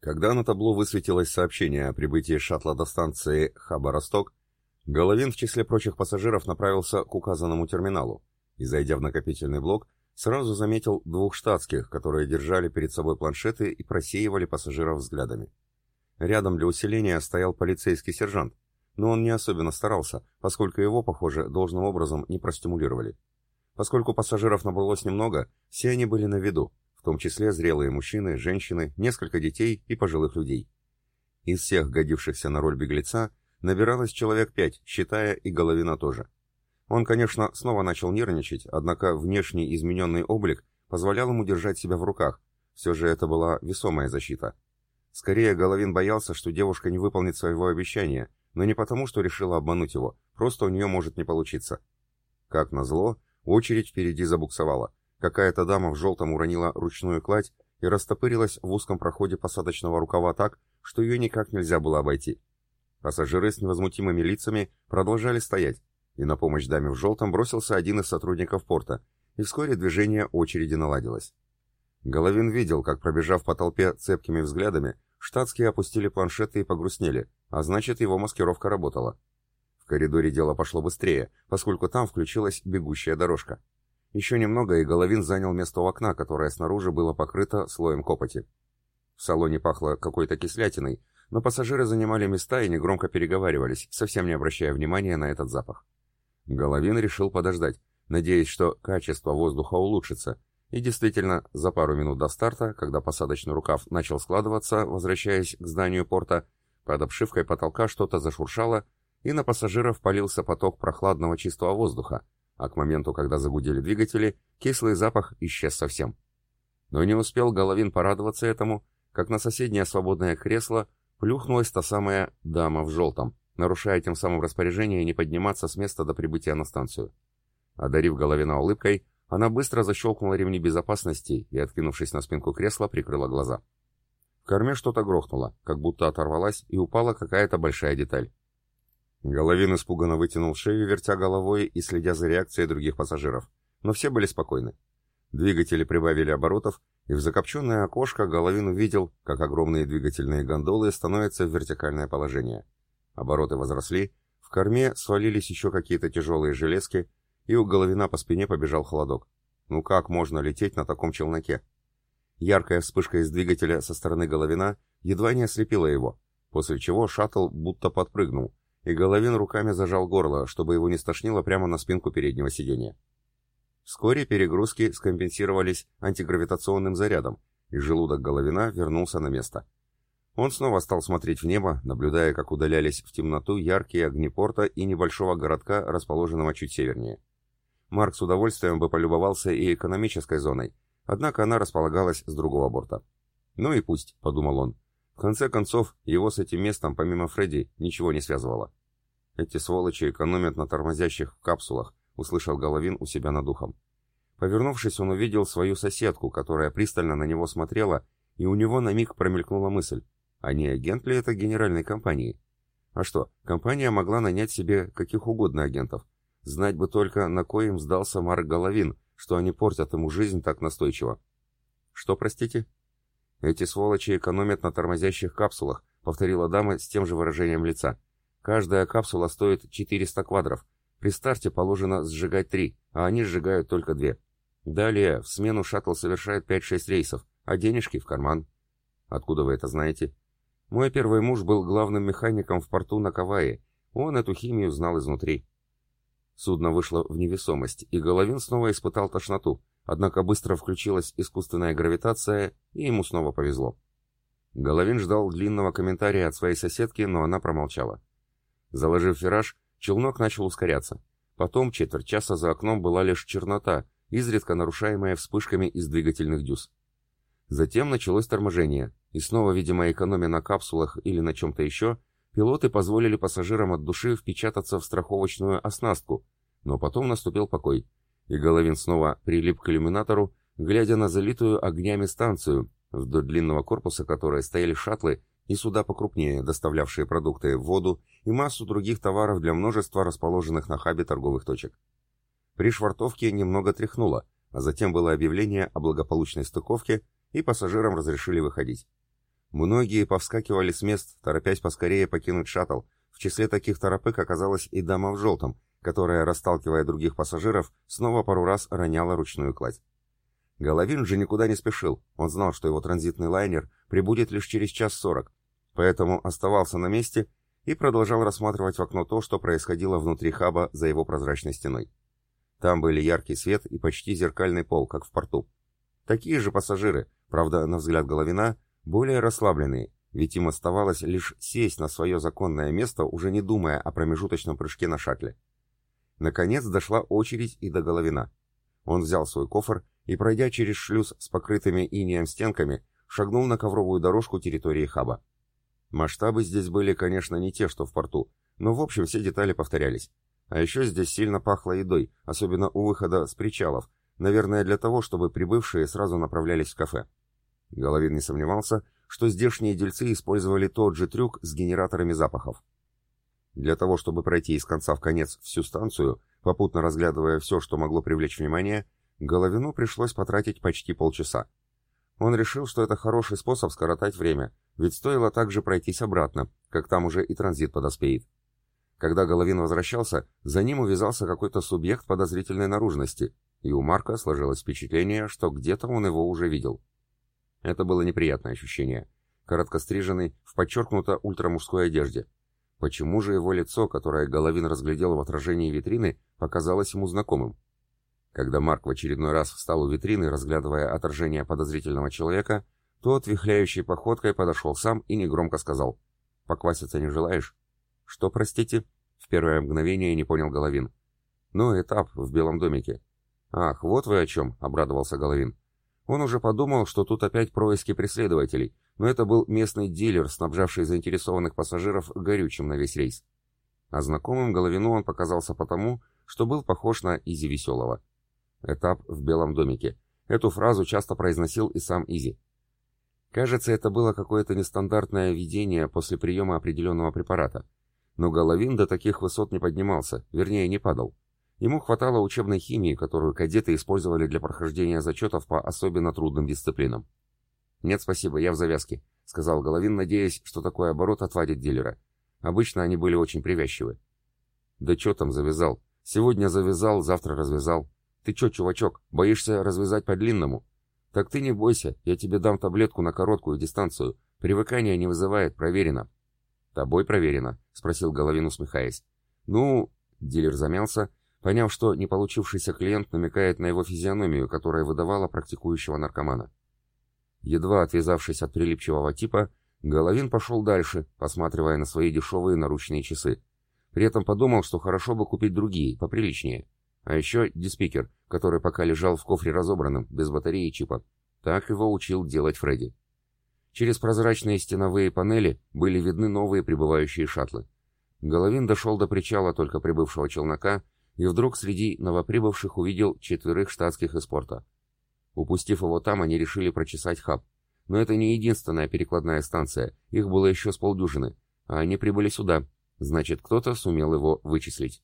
Когда на табло высветилось сообщение о прибытии шаттла до станции Хабаросток, Головин в числе прочих пассажиров направился к указанному терминалу и, зайдя в накопительный блок, сразу заметил двух штатских, которые держали перед собой планшеты и просеивали пассажиров взглядами. Рядом для усиления стоял полицейский сержант, но он не особенно старался, поскольку его, похоже, должным образом не простимулировали. Поскольку пассажиров набралось немного, все они были на виду, том числе зрелые мужчины, женщины, несколько детей и пожилых людей. Из всех годившихся на роль беглеца набиралось человек пять, считая и Головина тоже. Он, конечно, снова начал нервничать, однако внешний измененный облик позволял ему держать себя в руках, все же это была весомая защита. Скорее, Головин боялся, что девушка не выполнит своего обещания, но не потому, что решила обмануть его, просто у нее может не получиться. Как назло, очередь впереди забуксовала. Какая-то дама в желтом уронила ручную кладь и растопырилась в узком проходе посадочного рукава так, что ее никак нельзя было обойти. Пассажиры с невозмутимыми лицами продолжали стоять, и на помощь даме в желтом бросился один из сотрудников порта, и вскоре движение очереди наладилось. Головин видел, как, пробежав по толпе цепкими взглядами, штатские опустили планшеты и погрустнели, а значит, его маскировка работала. В коридоре дело пошло быстрее, поскольку там включилась бегущая дорожка. Еще немного, и Головин занял место у окна, которое снаружи было покрыто слоем копоти. В салоне пахло какой-то кислятиной, но пассажиры занимали места и негромко переговаривались, совсем не обращая внимания на этот запах. Головин решил подождать, надеясь, что качество воздуха улучшится, и действительно, за пару минут до старта, когда посадочный рукав начал складываться, возвращаясь к зданию порта, под обшивкой потолка что-то зашуршало, и на пассажиров полился поток прохладного чистого воздуха, а к моменту, когда загудели двигатели, кислый запах исчез совсем. Но не успел Головин порадоваться этому, как на соседнее свободное кресло плюхнулась та самая дама в желтом, нарушая тем самым распоряжение не подниматься с места до прибытия на станцию. Одарив Головина улыбкой, она быстро защелкнула ремни безопасности и, откинувшись на спинку кресла, прикрыла глаза. В корме что-то грохнуло, как будто оторвалась и упала какая-то большая деталь. Головин испуганно вытянул шею, вертя головой и следя за реакцией других пассажиров. Но все были спокойны. Двигатели прибавили оборотов, и в закопченное окошко Головин увидел, как огромные двигательные гондолы становятся в вертикальное положение. Обороты возросли, в корме свалились еще какие-то тяжелые железки, и у Головина по спине побежал холодок. Ну как можно лететь на таком челноке? Яркая вспышка из двигателя со стороны Головина едва не ослепила его, после чего шаттл будто подпрыгнул, и Головин руками зажал горло, чтобы его не стошнило прямо на спинку переднего сиденья. Вскоре перегрузки скомпенсировались антигравитационным зарядом, и желудок Головина вернулся на место. Он снова стал смотреть в небо, наблюдая, как удалялись в темноту яркие огни порта и небольшого городка, расположенного чуть севернее. Марк с удовольствием бы полюбовался и экономической зоной, однако она располагалась с другого борта. «Ну и пусть», — подумал он. В конце концов, его с этим местом, помимо Фредди, ничего не связывало. Эти сволочи экономят на тормозящих капсулах, услышал Головин у себя над ухом. Повернувшись, он увидел свою соседку, которая пристально на него смотрела, и у него на миг промелькнула мысль, а не агент ли это генеральной компании? А что, компания могла нанять себе каких угодно агентов. Знать бы только, на коим сдался Марк Головин, что они портят ему жизнь так настойчиво. Что, простите? Эти сволочи экономят на тормозящих капсулах, повторила дама с тем же выражением лица. Каждая капсула стоит 400 квадров, при старте положено сжигать три, а они сжигают только две. Далее в смену шаттл совершает 5-6 рейсов, а денежки в карман. Откуда вы это знаете? Мой первый муж был главным механиком в порту на Кавае. Он эту химию знал изнутри. Судно вышло в невесомость, и Головин снова испытал тошноту, однако быстро включилась искусственная гравитация, и ему снова повезло. Головин ждал длинного комментария от своей соседки, но она промолчала. Заложив вираж, Челнок начал ускоряться. Потом четверть часа за окном была лишь чернота, изредка нарушаемая вспышками из двигательных дюз. Затем началось торможение, и снова, видимо, экономя на капсулах или на чем-то еще, пилоты позволили пассажирам от души впечататься в страховочную оснастку, но потом наступил покой, и Головин снова прилип к иллюминатору, глядя на залитую огнями станцию, вдоль длинного корпуса которой стояли шаттлы и суда покрупнее, доставлявшие продукты, воду и массу других товаров для множества расположенных на хабе торговых точек. При швартовке немного тряхнуло, а затем было объявление о благополучной стыковке, и пассажирам разрешили выходить. Многие повскакивали с мест, торопясь поскорее покинуть шаттл. В числе таких торопык оказалась и дама в желтом, которая, расталкивая других пассажиров, снова пару раз роняла ручную кладь. Головин же никуда не спешил, он знал, что его транзитный лайнер прибудет лишь через час сорок, поэтому оставался на месте и продолжал рассматривать в окно то, что происходило внутри хаба за его прозрачной стеной. Там были яркий свет и почти зеркальный пол, как в порту. Такие же пассажиры, правда, на взгляд Головина, более расслабленные, ведь им оставалось лишь сесть на свое законное место, уже не думая о промежуточном прыжке на шаттле. Наконец дошла очередь и до Головина. Он взял свой кофр и, пройдя через шлюз с покрытыми инеем стенками, шагнул на ковровую дорожку территории хаба. Масштабы здесь были, конечно, не те, что в порту, но в общем все детали повторялись. А еще здесь сильно пахло едой, особенно у выхода с причалов, наверное, для того, чтобы прибывшие сразу направлялись в кафе. Головин не сомневался, что здешние дельцы использовали тот же трюк с генераторами запахов. Для того, чтобы пройти из конца в конец всю станцию, попутно разглядывая все, что могло привлечь внимание, Головину пришлось потратить почти полчаса. Он решил, что это хороший способ скоротать время, ведь стоило также пройтись обратно, как там уже и транзит подоспеет. Когда Головин возвращался, за ним увязался какой-то субъект подозрительной наружности, и у Марка сложилось впечатление, что где-то он его уже видел. Это было неприятное ощущение. Короткостриженный, в подчеркнуто ультрамужской одежде. Почему же его лицо, которое Головин разглядел в отражении витрины, показалось ему знакомым? Когда Марк в очередной раз встал у витрины, разглядывая отражение подозрительного человека, тот, вихляющей походкой, подошел сам и негромко сказал. «Покваситься не желаешь?» «Что, простите?» В первое мгновение не понял Головин. «Ну, этап в Белом домике». «Ах, вот вы о чем», — обрадовался Головин. Он уже подумал, что тут опять происки преследователей, но это был местный дилер, снабжавший заинтересованных пассажиров горючим на весь рейс. А знакомым Головину он показался потому, что был похож на Изи Веселого. Этап в Белом домике. Эту фразу часто произносил и сам Изи. Кажется, это было какое-то нестандартное видение после приема определенного препарата. Но Головин до таких высот не поднимался, вернее, не падал. Ему хватало учебной химии, которую кадеты использовали для прохождения зачетов по особенно трудным дисциплинам. «Нет, спасибо, я в завязке», — сказал Головин, надеясь, что такой оборот отвадит дилера. Обычно они были очень привязчивы. «Да что там завязал? Сегодня завязал, завтра развязал. Ты что, чувачок, боишься развязать по-длинному? Так ты не бойся, я тебе дам таблетку на короткую дистанцию. Привыкание не вызывает, проверено». «Тобой проверено?» — спросил Головин, усмехаясь. «Ну...» — дилер замялся, поняв, что не получившийся клиент намекает на его физиономию, которая выдавала практикующего наркомана. Едва отвязавшись от прилипчивого типа, Головин пошел дальше, посматривая на свои дешевые наручные часы. При этом подумал, что хорошо бы купить другие, поприличнее. А еще диспикер, который пока лежал в кофре разобранным, без батареи и чипа. Так его учил делать Фредди. Через прозрачные стеновые панели были видны новые прибывающие шаттлы. Головин дошел до причала только прибывшего челнока и вдруг среди новоприбывших увидел четверых штатских из порта. Упустив его там, они решили прочесать хаб. Но это не единственная перекладная станция, их было еще с полдюжины, а они прибыли сюда, значит, кто-то сумел его вычислить.